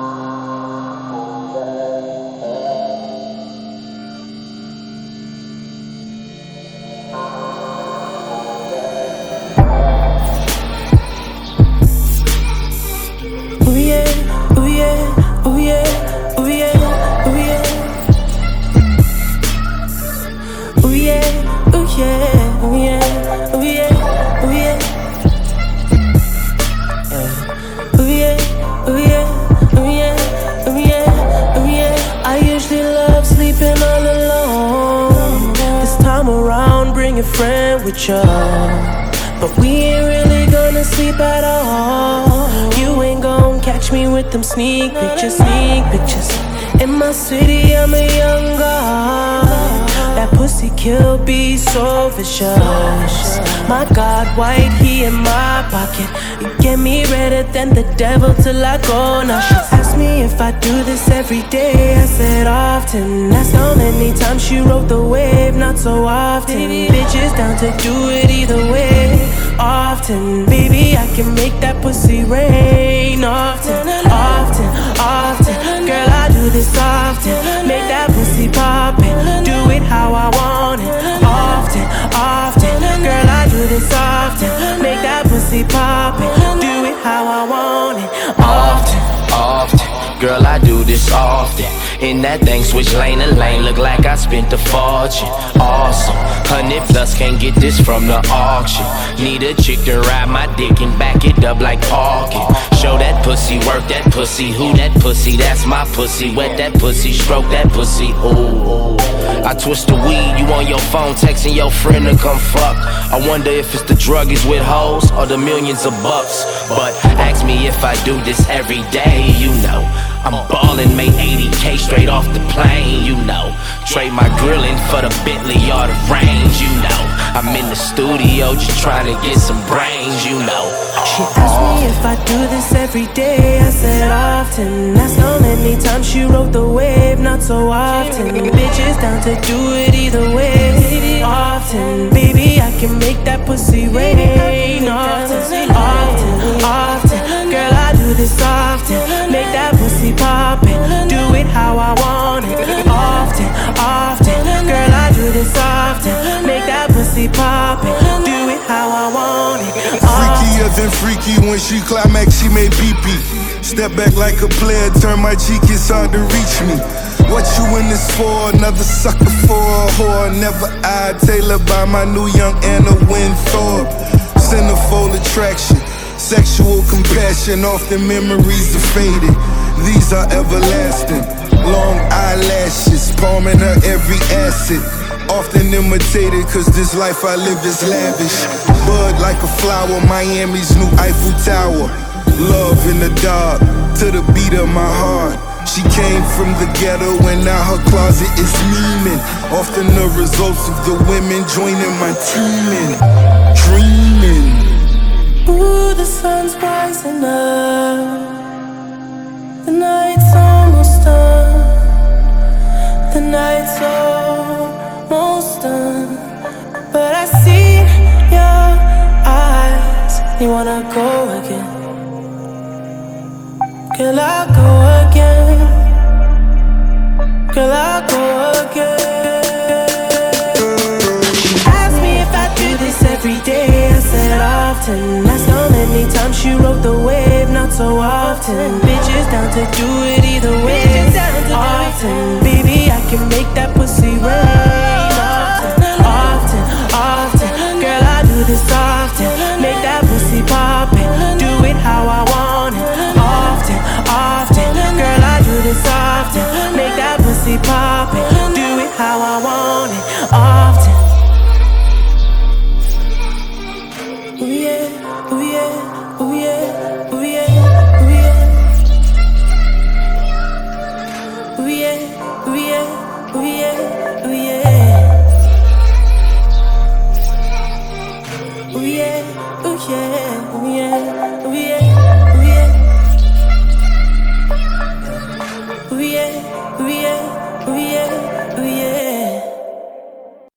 Ooh But we ain't really gonna sleep at all. You ain't gonna catch me with them sneak pictures, sneak pictures. In my city, I'm a young god. That pussy kill be so vicious. My God, white, he in my pocket. You get me redder than the devil till I go. Now I do this every day. I said often. That's how many times she rode the wave, not so often. Bitches down to do it either way. Often, baby, I can make that pussy rain. Often, often, often. Girl, I do this often. Make that pussy poppin'. Do it how I want it. Often, often. Girl, I do this often. Make that pussy poppin'. Girl, I do this often. In that thing, switch lane to lane, look like I spent a fortune. Awesome. Plus, can't get this from the auction. Need a chick to ride my dick and back it up like parking. Show that pussy, work that pussy. Who that pussy? That's my pussy. Wet that pussy, stroke that pussy. Ooh. I twist the weed, you on your phone, texting your friend to come fuck. I wonder if it's the druggies with hoes or the millions of bucks. But ask me if I do this every day, you know. I'm ballin', made 80k straight off the plane, you know. Trade my grillin' for the Bentley or the range, you know. I'm in the studio just trying to get some brains, you know. She asked me if I do this every day. I said often. That's how many times she rode the wave, not so often. Bitches down to do it either way. Often, baby, I can when she climax, she made BP. Step back like a player, turn my cheek, it's hard to reach me. What you in this for? Another sucker for a whore. Never I Taylor by my new young Anna Winthorpe. Centerfold attraction, sexual compassion, often memories are faded. These are everlasting. Long eyelashes, palming her every acid. Often imitated, cause this life I live is lavish. Bud like a flower, Miami's new Eiffel Tower. Love in the dark, to the beat of my heart. She came from the ghetto and now her closet is memeing. Often the results of the women joining my team and dreaming. Ooh, the sun's rising up. Wanna go again? Girl, I go again. Girl, I go again. She asked me if I do this every day. I said often. That's how many times she rode the wave, not so often. Bitches down to do it either way. Often, baby, I can make that pussy rain. party popping.